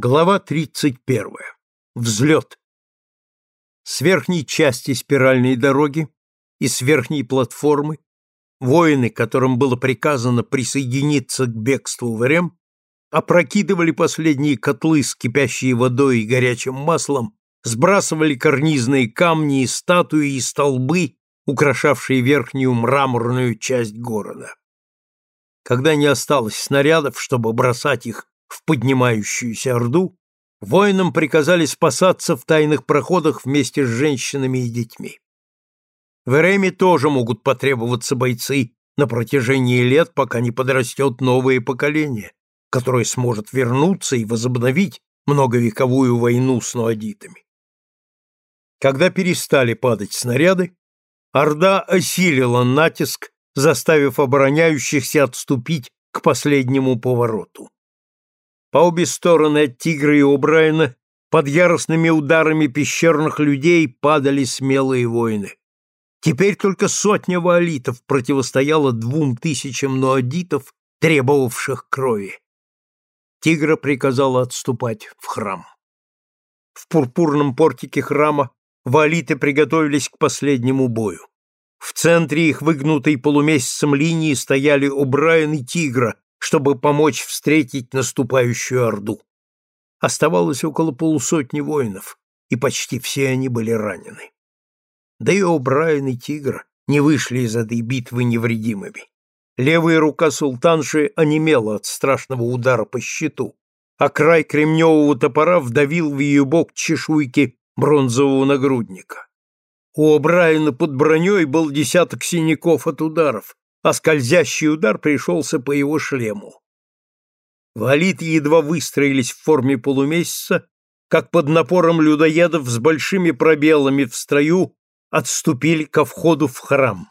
Глава 31. Взлет. С верхней части спиральной дороги и с верхней платформы воины, которым было приказано присоединиться к бегству в Рем, опрокидывали последние котлы с кипящей водой и горячим маслом, сбрасывали карнизные камни и статуи и столбы, украшавшие верхнюю мраморную часть города. Когда не осталось снарядов, чтобы бросать их в поднимающуюся орду, воинам приказали спасаться в тайных проходах вместе с женщинами и детьми. В Эреме тоже могут потребоваться бойцы на протяжении лет, пока не подрастет новое поколение, которое сможет вернуться и возобновить многовековую войну с нуадитами. Когда перестали падать снаряды, Орда осилила натиск, заставив обороняющихся отступить к последнему повороту. По обе стороны от Тигра и О'Брайена под яростными ударами пещерных людей падали смелые воины. Теперь только сотня ваолитов противостояла двум тысячам ноадитов, требовавших крови. Тигра приказала отступать в храм. В пурпурном портике храма ваолиты приготовились к последнему бою. В центре их выгнутой полумесяцем линии стояли О'Брайен и Тигра, чтобы помочь встретить наступающую орду. Оставалось около полусотни воинов, и почти все они были ранены. Да и О'Брайен и Тигр не вышли из этой битвы невредимыми. Левая рука султанши онемела от страшного удара по щиту, а край кремневого топора вдавил в ее бок чешуйки бронзового нагрудника. У О'Брайена под броней был десяток синяков от ударов, а скользящий удар пришелся по его шлему. Валиты едва выстроились в форме полумесяца, как под напором людоедов с большими пробелами в строю отступили ко входу в храм.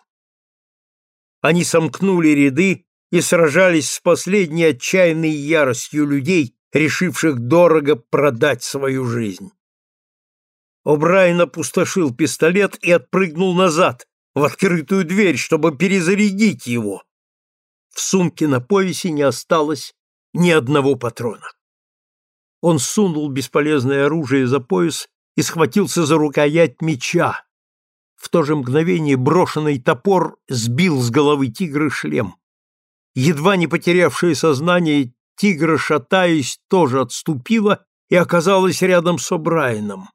Они сомкнули ряды и сражались с последней отчаянной яростью людей, решивших дорого продать свою жизнь. О'Брайен опустошил пистолет и отпрыгнул назад, в открытую дверь, чтобы перезарядить его. В сумке на поясе не осталось ни одного патрона. Он сунул бесполезное оружие за пояс и схватился за рукоять меча. В то же мгновение брошенный топор сбил с головы тигра шлем. Едва не потерявшее сознание, тигра, шатаясь, тоже отступила и оказалась рядом с О'Брайеном.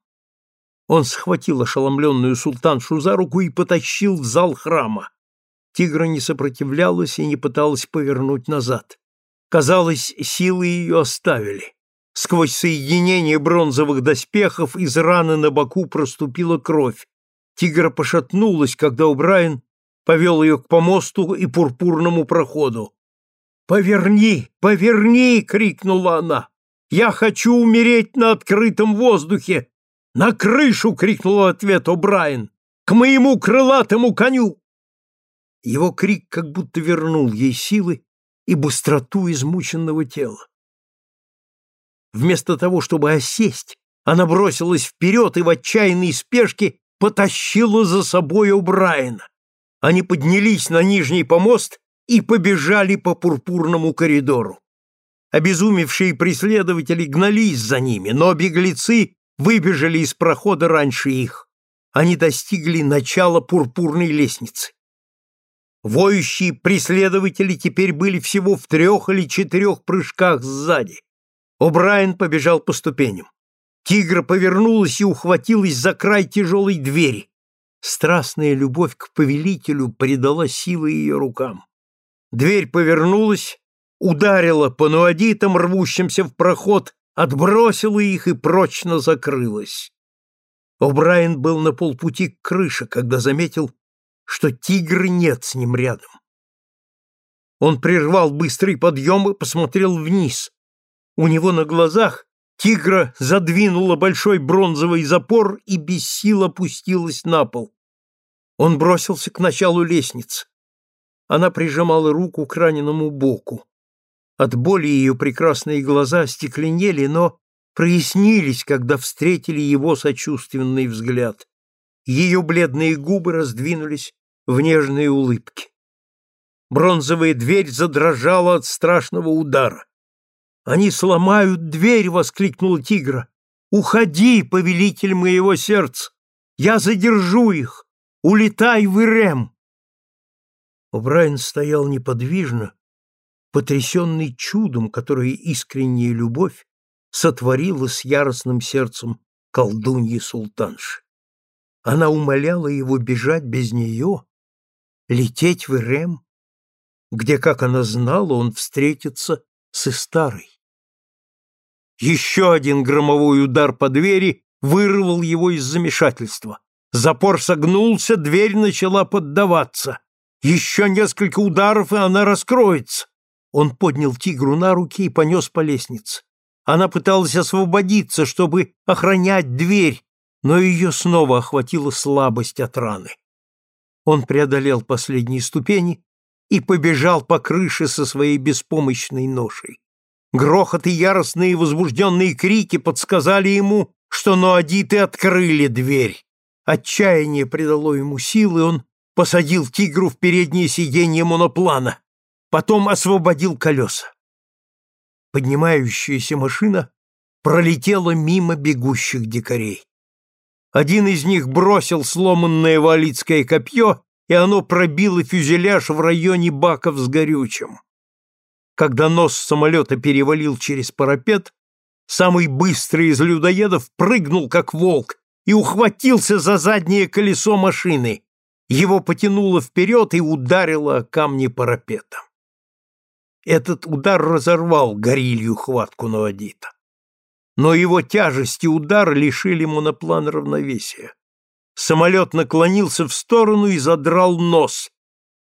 Он схватил ошеломленную султаншу за руку и потащил в зал храма. Тигра не сопротивлялась и не пыталась повернуть назад. Казалось, силы ее оставили. Сквозь соединение бронзовых доспехов из раны на боку проступила кровь. Тигра пошатнулась, когда Убрайен повел ее к помосту и пурпурному проходу. «Поверни! Поверни!» — крикнула она. «Я хочу умереть на открытом воздухе, «На крышу!» — крикнул в ответ О'Брайен. «К моему крылатому коню!» Его крик как будто вернул ей силы и быстроту измученного тела. Вместо того, чтобы осесть, она бросилась вперед и в отчаянной спешке потащила за собой О'Брайена. Они поднялись на нижний помост и побежали по пурпурному коридору. Обезумевшие преследователи гнались за ними, но беглецы выбежали из прохода раньше их. Они достигли начала пурпурной лестницы. Воющие преследователи теперь были всего в трех или четырех прыжках сзади. О'Брайен побежал по ступеням. Тигра повернулась и ухватилась за край тяжелой двери. Страстная любовь к повелителю придала силы ее рукам. Дверь повернулась, ударила по нуадитам, рвущимся в проход, отбросила их и прочно закрылась. О'Брайен был на полпути к крыше, когда заметил, что тигра нет с ним рядом. Он прервал быстрый подъем и посмотрел вниз. У него на глазах тигра задвинула большой бронзовый запор и без сил опустилась на пол. Он бросился к началу лестницы. Она прижимала руку к раненому боку. От боли ее прекрасные глаза стекленели, но прояснились, когда встретили его сочувственный взгляд. Ее бледные губы раздвинулись в нежные улыбки. Бронзовая дверь задрожала от страшного удара. Они сломают дверь!» — воскликнула тигра. «Уходи, повелитель моего сердца! Я задержу их! Улетай в Ирем!» Брайан стоял неподвижно, потрясенный чудом, которое искренняя любовь сотворила с яростным сердцем колдуньи султанши. Она умоляла его бежать без нее, лететь в Ирем, где, как она знала, он встретится с Истарой. Еще один громовой удар по двери вырвал его из замешательства. Запор согнулся, дверь начала поддаваться. Еще несколько ударов, и она раскроется. Он поднял тигру на руки и понес по лестнице. Она пыталась освободиться, чтобы охранять дверь, но ее снова охватила слабость от раны. Он преодолел последние ступени и побежал по крыше со своей беспомощной ношей. Грохот и яростные возбужденные крики подсказали ему, что ноадиты открыли дверь. Отчаяние придало ему силы, он посадил тигру в переднее сиденье моноплана, потом освободил колеса. Поднимающаяся машина пролетела мимо бегущих дикарей. Один из них бросил сломанное валицкое копье, и оно пробило фюзеляж в районе баков с горючим. Когда нос самолета перевалил через парапет, самый быстрый из людоедов прыгнул, как волк, и ухватился за заднее колесо машины. Его потянуло вперед и ударило о камни парапета. Этот удар разорвал горилью хватку Навадита но его тяжесть и удар лишили моноплан равновесия. Самолет наклонился в сторону и задрал нос.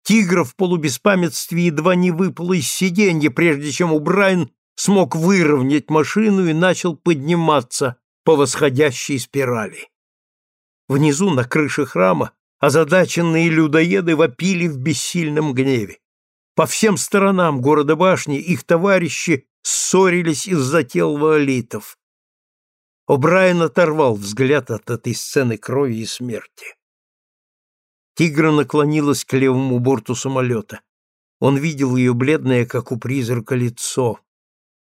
Тигр в полубеспамятстве едва не выпал из сиденья, прежде чем Убрайн смог выровнять машину и начал подниматься по восходящей спирали. Внизу, на крыше храма, озадаченные людоеды вопили в бессильном гневе. По всем сторонам города башни их товарищи ссорились из-за тел ваолитов. О'Брайен оторвал взгляд от этой сцены крови и смерти. Тигра наклонилась к левому борту самолета. Он видел ее бледное, как у призрака, лицо.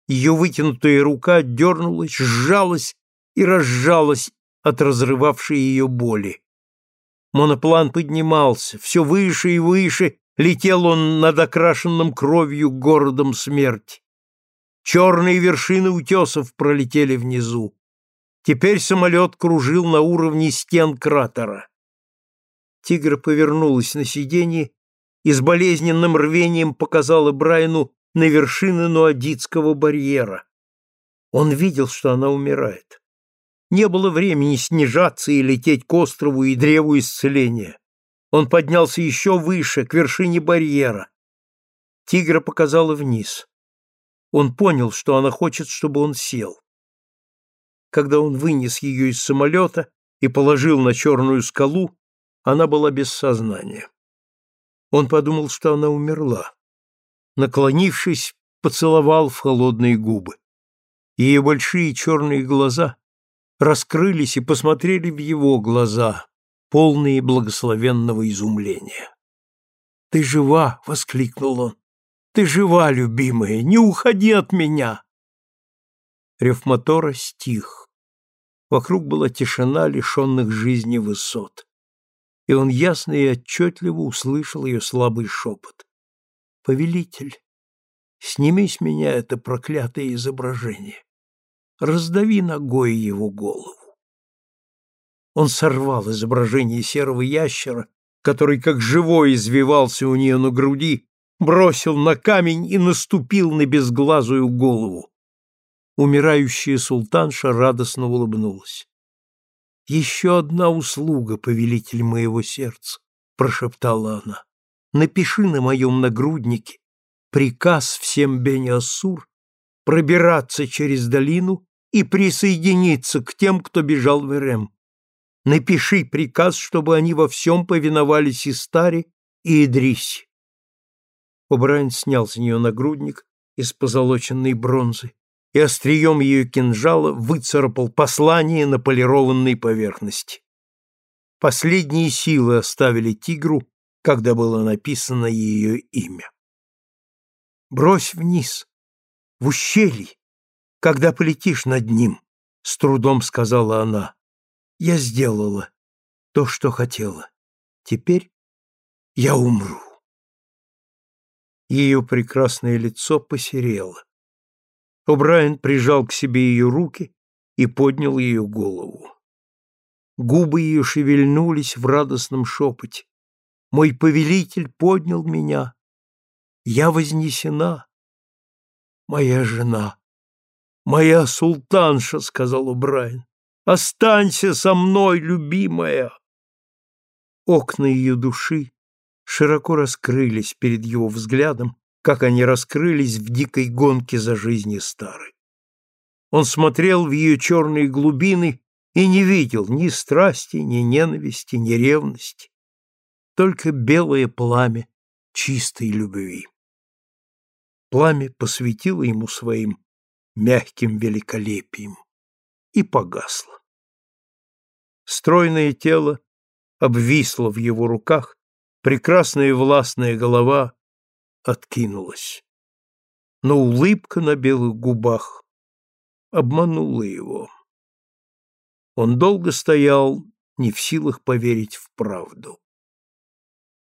Ее вытянутая рука дернулась, сжалась и разжалась от разрывавшей ее боли. Моноплан поднимался, все выше и выше летел он над окрашенным кровью городом смерти. Черные вершины утесов пролетели внизу. Теперь самолет кружил на уровне стен кратера. Тигр повернулась на сиденье и с болезненным рвением показала Брайану на вершины Нуадитского барьера. Он видел, что она умирает. Не было времени снижаться и лететь к острову и древу исцеления. Он поднялся еще выше, к вершине барьера. Тигра показала вниз. Он понял, что она хочет, чтобы он сел. Когда он вынес ее из самолета и положил на черную скалу, она была без сознания. Он подумал, что она умерла. Наклонившись, поцеловал в холодные губы. Ее большие черные глаза раскрылись и посмотрели в его глаза, полные благословенного изумления. «Ты жива!» — воскликнул он. Ты жива, любимая, не уходи от меня. Рев мотора стих. Вокруг была тишина лишенных жизни высот. И он ясно и отчетливо услышал ее слабый шепот. «Повелитель, сними с меня это проклятое изображение. Раздави ногой его голову». Он сорвал изображение серого ящера, который как живой извивался у нее на груди, бросил на камень и наступил на безглазую голову. Умирающая султанша радостно улыбнулась. «Еще одна услуга, повелитель моего сердца», — прошептала она. «Напиши на моем нагруднике приказ всем Бени-Ассур пробираться через долину и присоединиться к тем, кто бежал в Эрем. Напиши приказ, чтобы они во всем повиновались Истаре и Идрисе. О'Брайен снял с нее нагрудник из позолоченной бронзы и острием ее кинжала выцарапал послание на полированной поверхности. Последние силы оставили тигру, когда было написано ее имя. «Брось вниз, в ущелье, когда полетишь над ним, — с трудом сказала она. Я сделала то, что хотела. Теперь я умру. Ее прекрасное лицо посерело. О'Брайен прижал к себе ее руки и поднял ее голову. Губы ее шевельнулись в радостном шепоте. Мой повелитель поднял меня. Я вознесена. Моя жена. Моя султанша, сказал О'Брайен. Останься со мной, любимая. Окна ее души широко раскрылись перед его взглядом, как они раскрылись в дикой гонке за жизнью старой. Он смотрел в ее черные глубины и не видел ни страсти, ни ненависти, ни ревности, только белое пламя чистой любви. Пламя посветило ему своим мягким великолепием и погасло. Стройное тело обвисло в его руках, прекрасная властная голова откинулась. Но улыбка на белых губах обманула его. Он долго стоял, не в силах поверить в правду.